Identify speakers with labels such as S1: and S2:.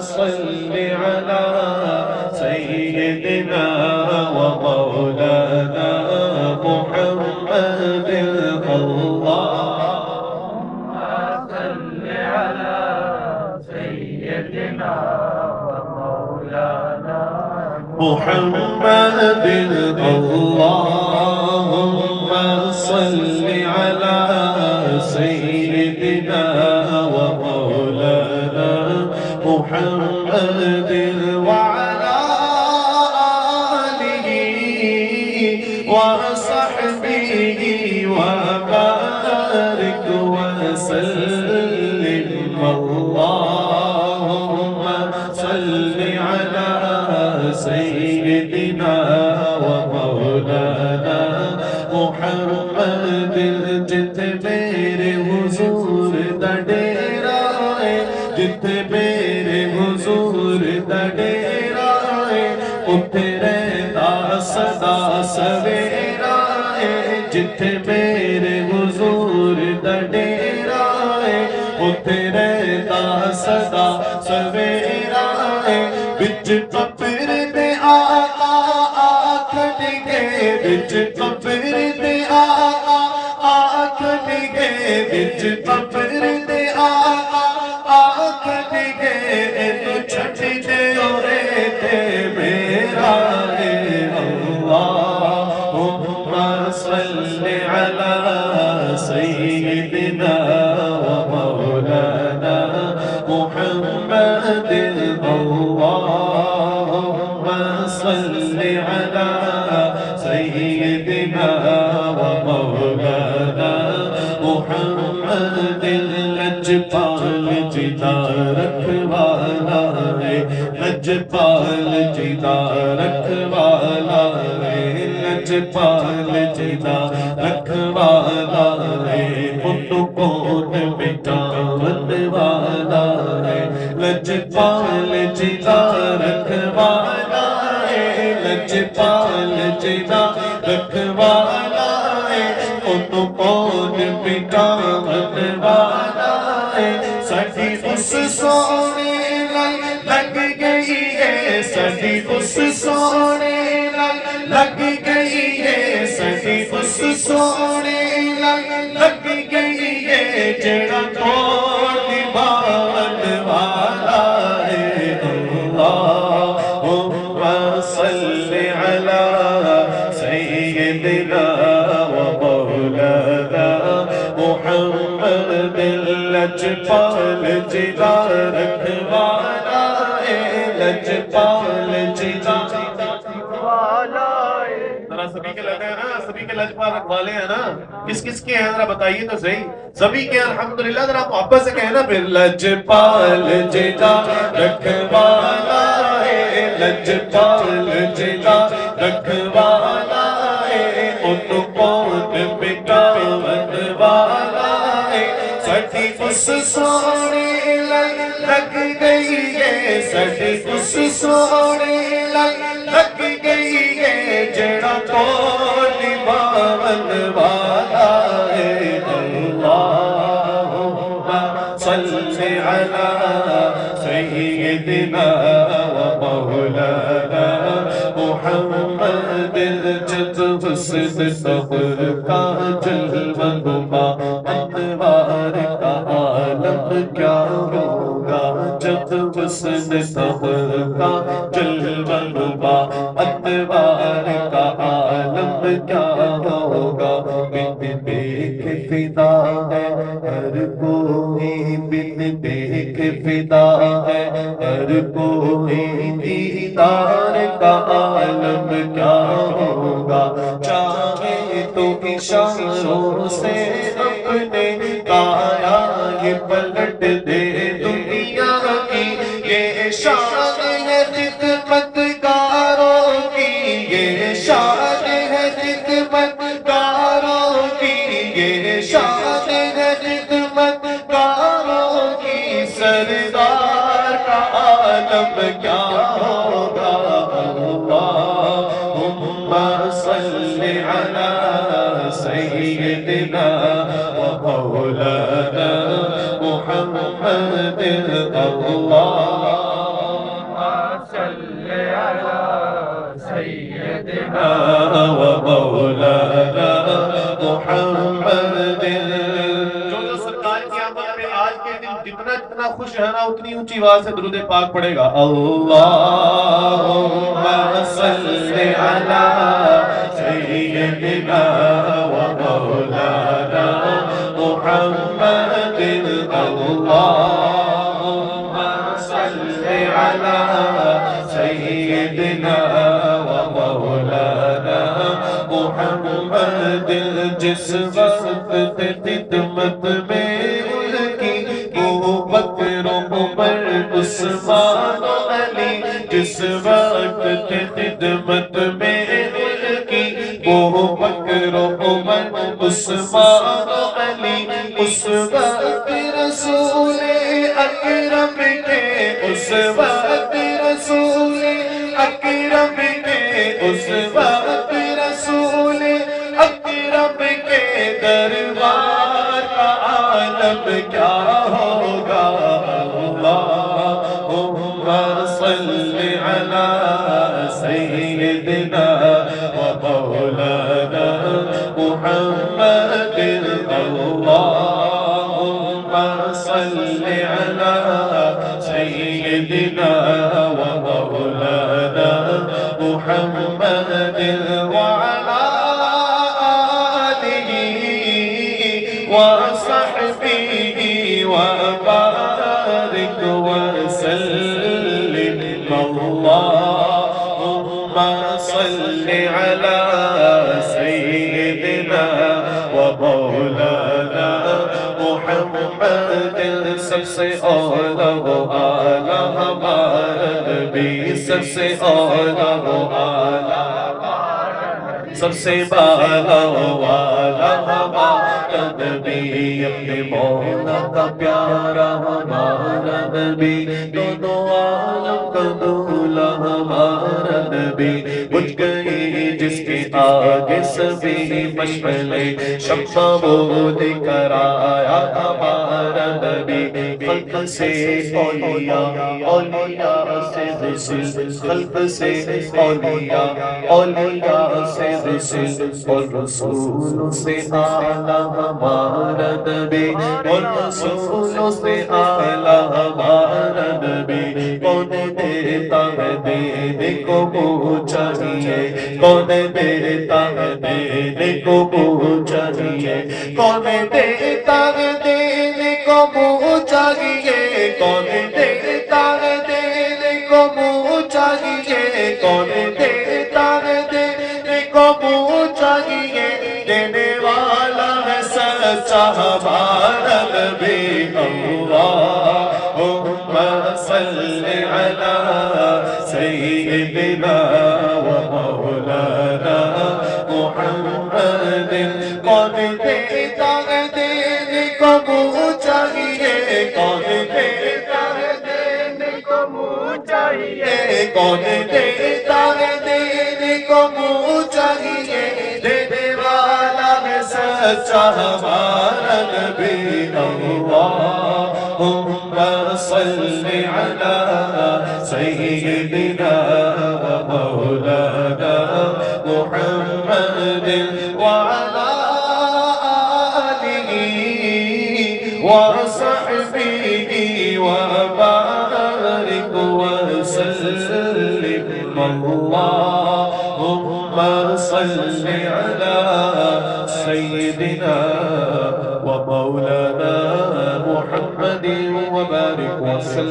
S1: صل على سيدنا ومولانا محمد اللهم
S2: صل على سيدنا ومولانا
S1: محمد اللهم صل على محمد وعلى آله وصحبه وبارك وسلم. اللهم صل على سيدنا ومولانا محمد سویرا ہے جت میرے حضور دا ڈیرا ہے اتھے رہتا صدا سویرا محمد اللهم صل على سيدنا ومولانا محمد لجپال جدا رکھوالا ہے لجپال جدا رکھوالا ہے لجپال جدا رکھوالا ہے پتو کون مٹاون لجپال جی جدا رکھوالا ہے، لجپال جی جدا رکھوالا ہے۔ پتو کون مٹاون والا ہے۔ سٹی اس سونے لگ لگ گئی ہے سٹی اس سونے لگ لگ گئی ہے۔ سٹی اس سونے لگ لگ گئی ہے جڑا توڑ لجپال رکھوالا ہے لجپال جدا
S2: والا
S1: ذرا سبھی کے لگے ہیں نا، سبھی کے لجپال رکھوالے ہیں نا۔ کس کس کے ہیں؟ ذرا بتائیے تو صحیح۔ سبھی کے الحمدللہ، ذرا محبت سے کہیں نا پھر۔ لجپال جدا رکھوالا ہے لجپال جدا رکھوالا ہے۔ ان کون مٹاون والا ہے۔ سٹی اس سونے ہے سٹی اس سونے لگ لگ گئی ہے، جڑا تو باون والا ہے۔ اللہم صل علی سیدنا ومولانا محمد جد حسن صبر کا جلوہ نما۔ حسن صبر کا جلوہ نما انوار کا عالم کیا ہوگا؟ بن دیکھ فدا ہے، ہر کوئی بن دیکھ فدا ہے، ہر کوئی دیدار کا عالم کیا ہوگا؟ چاہے تو اشاروں سے اپنے کایا یہ پلٹ دے مولانا محمد اللہ. آج کے دن جتنا جتنا خوش ہے نا اتنی اونچی آواز سے درود پاک پڑے گا۔ اللہم صل على سيدنا ومولانا اللہم ومولانا محمد جس وقت خدمت میں ان کی وہ بکر عمر عثمان علی جس وقت خدمت میں ان کی وہ بکر عمر عثمان اس وقت رسول اقرب کے دربار کا عالم کیا ہوگا؟ اللہم صلی علی سیدنا و مولانا محمد وصحبه وبارك وسلم. اللهم صل على سيدنا ومولانا محمد. سب سے اولا و آلہ ہمارا نبی سب سے اولا و آلہ سب سے بالا والا ہمارا نبی اپنے مولا کا پیارا ہمارا نبی تو دعا دولا ہمارا نبی بجھ گئی، جس کے آگے سبھی مشغلے شمع بود کر آیا ہمارا نبی۔ خلق سے اولیاء اولیاء سے رسل خلق سے اولیاء اولیاء سے رسل اور رسول سے آلہ ہمارا نبی۔ اور رسول سے آلہ ہمارا نبی۔ کون دیتا دینے کو منہ چاہیے کون دیتا ہے دینے کو منہ چاہیے کون دیتا ہے دینے کو منہ چاہیے کون دیتا ہے دینے کو منہ چاہیے کون دیتا ہے دینے کو منہ چاہیے دینے والا ہے سچا ہمارا نبی اللہم صلی علی سیدنا و مولانا محمد کون دیتا ہے دینے کو منہ چاہیے کون دیتا ہے دینے کو منہ چاہیے کون دیتا ہے دینے کو منہ چاہیے ہمارا نبی اللہم صلی علی سیدنا مولانا محمد وعلى آله وصحبه وبارك وسلم اللهم صل على سيدنا ومولانا محمد وبارك وسلم.